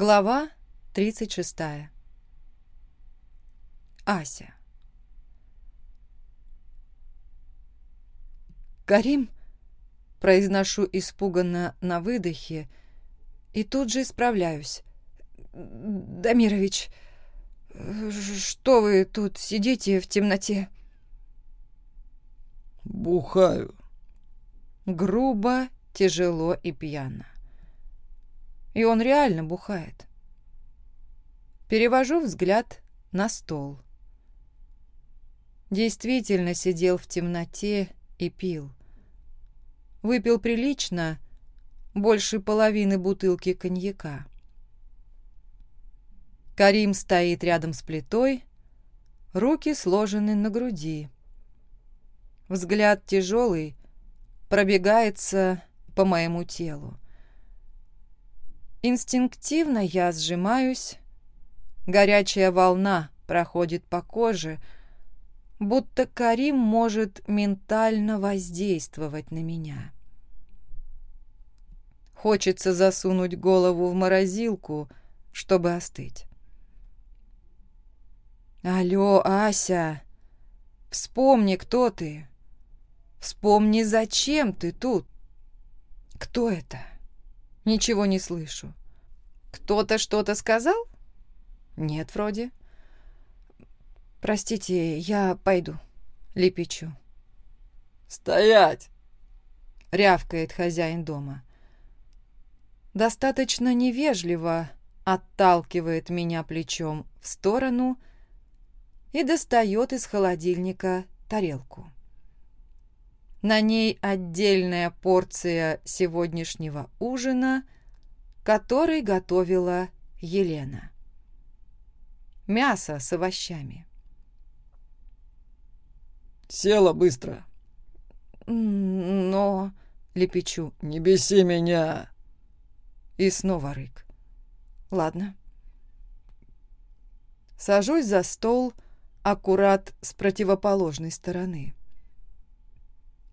Глава 36. Ася. «Карим!» – произношу испуганно на выдохе и тут же исправляюсь. «Дамирович, что вы тут сидите в темноте?» «Бухаю». Грубо, тяжело и пьяно. И он реально бухает. Перевожу взгляд на стол. Действительно сидел в темноте и пил. Выпил прилично, больше половины бутылки коньяка. Карим стоит рядом с плитой, руки сложены на груди. Взгляд тяжелый, пробегается по моему телу. Инстинктивно я сжимаюсь, горячая волна проходит по коже, будто Карим может ментально воздействовать на меня. Хочется засунуть голову в морозилку, чтобы остыть. «Алло, Ася, вспомни, кто ты. Вспомни, зачем ты тут. Кто это?» Ничего не слышу. Кто-то что-то сказал? Нет, вроде. Простите, я пойду. Лепечу. «Стоять!» — рявкает хозяин дома. Достаточно невежливо отталкивает меня плечом в сторону и достает из холодильника тарелку. На ней отдельная порция сегодняшнего ужина, который готовила Елена. Мясо с овощами. «Села быстро». «Но...» — лепечу. «Не беси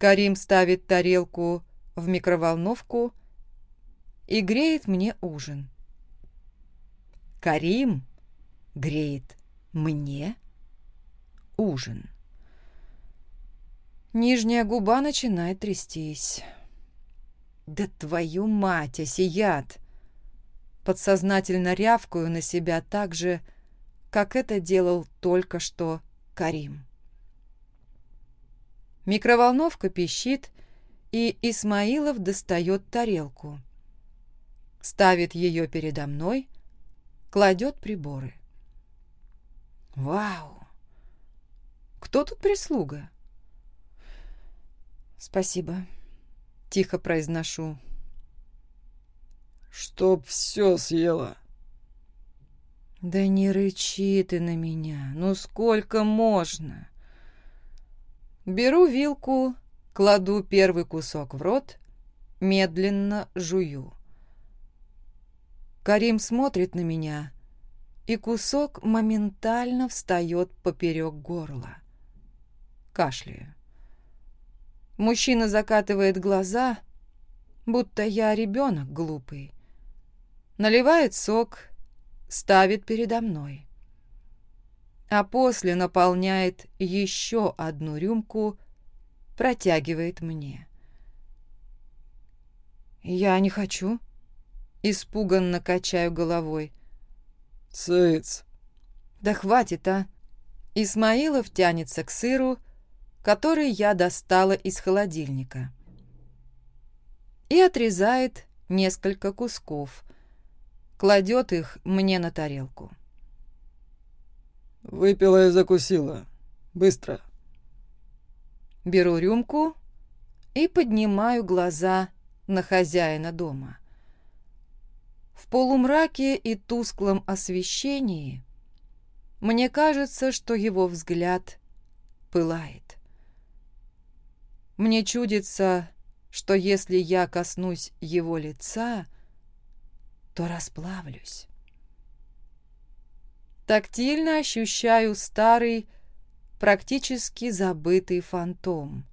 меня!» И снова рык. «Ладно». Сажусь за стол аккурат с противоположной стороны. Карим ставит тарелку в микроволновку и греет мне ужин. Карим греет мне ужин. Нижняя губа начинает трястись. «Да твою мать, осият!» Подсознательно рявкаю на себя так же, как это делал только что Карим. Микроволновка пищит, и Исмаилов достает тарелку. Ставит ее передо мной, кладет приборы. Вау! Кто тут прислуга? Спасибо. Тихо произношу. Чтоб все съела. Да не рычи ты на меня. Ну сколько можно? Беру вилку, кладу первый кусок в рот, медленно жую. Карим смотрит на меня, и кусок моментально встает поперек горла. Кашляю. Мужчина закатывает глаза, будто я ребенок глупый. Наливает сок, ставит передо мной а после наполняет еще одну рюмку, протягивает мне. «Я не хочу», — испуганно качаю головой. «Цыц!» «Да хватит, а!» Исмаилов тянется к сыру, который я достала из холодильника. И отрезает несколько кусков, кладет их мне на тарелку. Выпила и закусила. Быстро. Беру рюмку и поднимаю глаза на хозяина дома. В полумраке и тусклом освещении мне кажется, что его взгляд пылает. Мне чудится, что если я коснусь его лица, то расплавлюсь. Тактильно ощущаю старый, практически забытый фантом.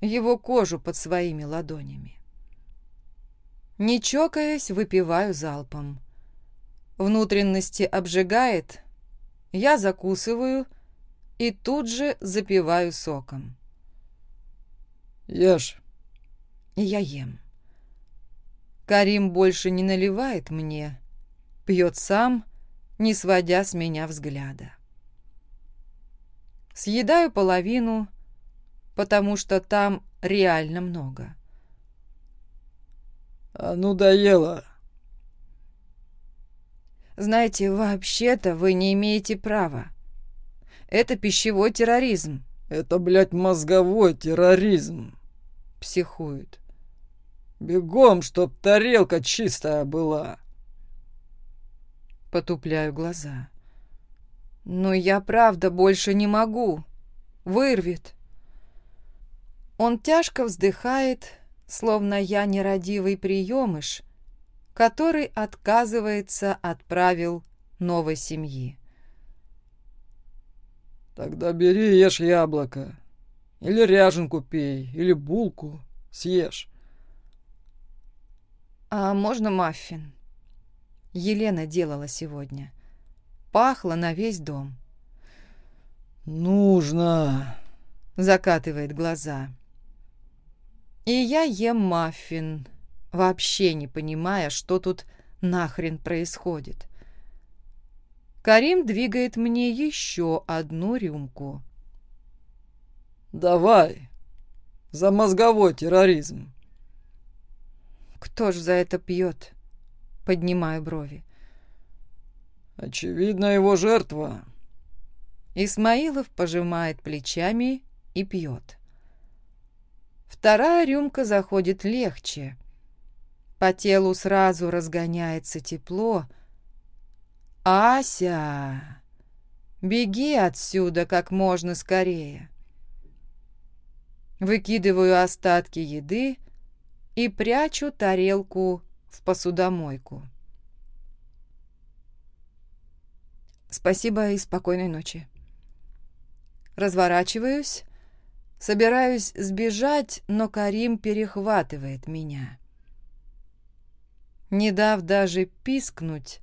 Его кожу под своими ладонями. Не чокаясь, выпиваю залпом. Внутренности обжигает, я закусываю и тут же запиваю соком. Ешь. И я ем. Карим больше не наливает мне, пьет сам, не сводя с меня взгляда. Съедаю половину, потому что там реально много. А ну доела. Знаете, вообще-то вы не имеете права. Это пищевой терроризм. Это, блядь, мозговой терроризм. Психует. Бегом, чтоб тарелка чистая была. Потупляю глаза. Но я правда больше не могу. Вырвет. Он тяжко вздыхает, словно я нерадивый приемыш, который отказывается от правил новой семьи. Тогда бери ешь яблоко. Или ряженку пей, или булку съешь. А можно маффин? Елена делала сегодня. Пахло на весь дом. Нужно. Закатывает глаза. И я ем маффин, вообще не понимая, что тут нахрен происходит. Карим двигает мне еще одну рюмку. «Давай, за мозговой терроризм». «Кто ж за это пьет?» Поднимаю брови. «Очевидно, его жертва». Исмаилов пожимает плечами и пьет. Вторая рюмка заходит легче. По телу сразу разгоняется тепло, «Ася, беги отсюда как можно скорее!» Выкидываю остатки еды и прячу тарелку в посудомойку. Спасибо и спокойной ночи. Разворачиваюсь, собираюсь сбежать, но Карим перехватывает меня. Не дав даже пискнуть,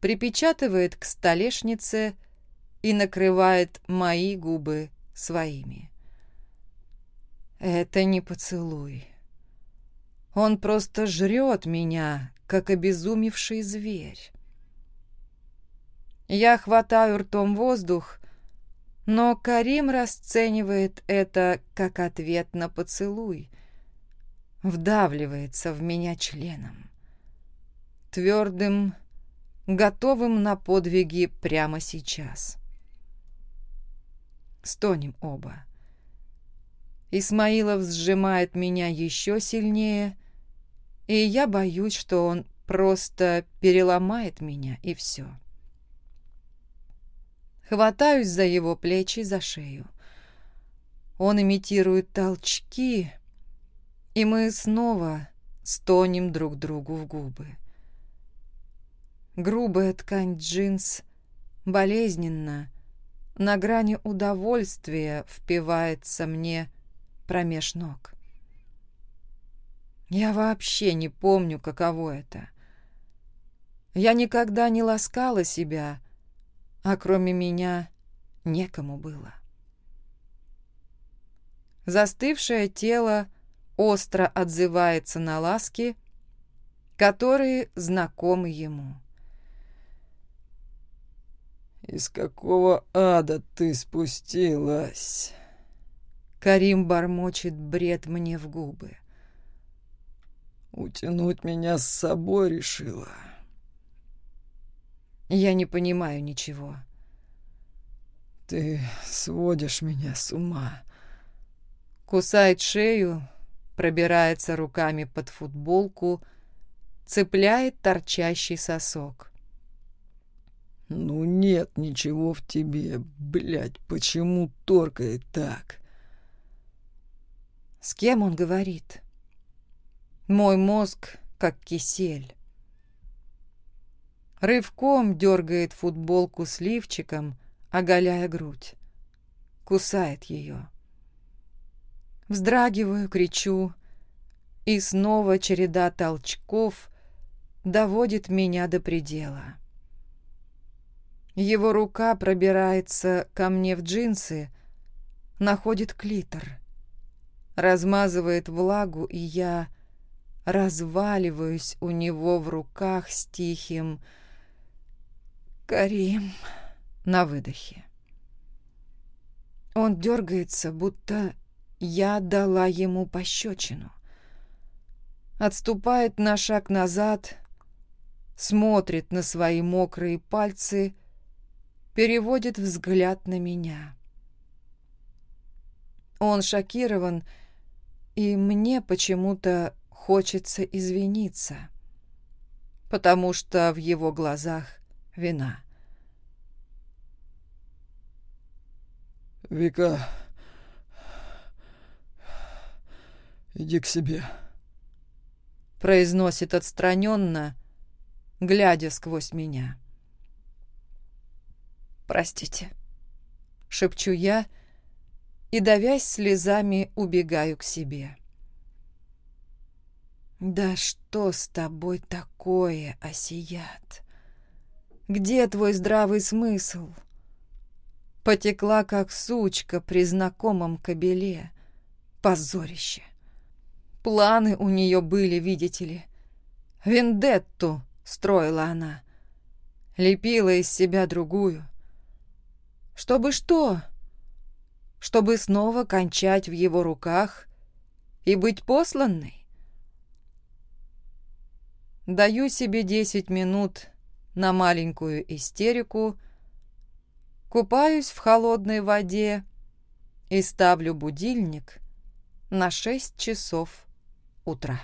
припечатывает к столешнице и накрывает мои губы своими. Это не поцелуй. Он просто жрет меня, как обезумевший зверь. Я хватаю ртом воздух, но Карим расценивает это как ответ на поцелуй, вдавливается в меня членом. Твердым, готовым на подвиги прямо сейчас. Стонем оба. Исмаилов сжимает меня еще сильнее, и я боюсь, что он просто переломает меня, и все. Хватаюсь за его плечи, за шею. Он имитирует толчки, и мы снова стонем друг другу в губы. Грубая ткань джинс болезненно, на грани удовольствия впивается мне промеж ног. Я вообще не помню, каково это. Я никогда не ласкала себя, а кроме меня некому было. Застывшее тело остро отзывается на ласки, которые знакомы ему. «Из какого ада ты спустилась?» Карим бормочет бред мне в губы. Утянуть меня с собой решила. Я не понимаю ничего. Ты сводишь меня с ума. Кусает шею, пробирается руками под футболку, цепляет торчащий сосок. «Ну нет ничего в тебе, блядь, почему торкает так?» «С кем он говорит?» Мой мозг как кисель. Рывком дергает футболку с лифчиком, оголяя грудь. Кусает ее. Вздрагиваю, кричу, и снова череда толчков доводит меня до предела. Его рука пробирается ко мне в джинсы, находит клитор, размазывает влагу, и я разваливаюсь у него в руках с тихим «Карим» на выдохе. Он дергается, будто я дала ему пощечину. Отступает на шаг назад, смотрит на свои мокрые пальцы, переводит взгляд на меня. Он шокирован, и мне хочется извиниться, потому что в его глазах вина. «Вика, иди к себе», — произносит отстраненно, глядя сквозь меня. «Простите», — шепчу я и, давясь слезами, убегаю к себе.«Да что с тобой такое, Осият? Где твой здравый смысл?» Потекла, как сучка при знакомом кобеле. Позорище. Планы у нее были, видите ли. Вендетту строила она. Лепила из себя другую. Чтобы что? Чтобы снова кончать в его руках и быть посланной? Даю себе десять минут на маленькую истерику, купаюсь в холодной воде и ставлю будильник на шесть часов утра.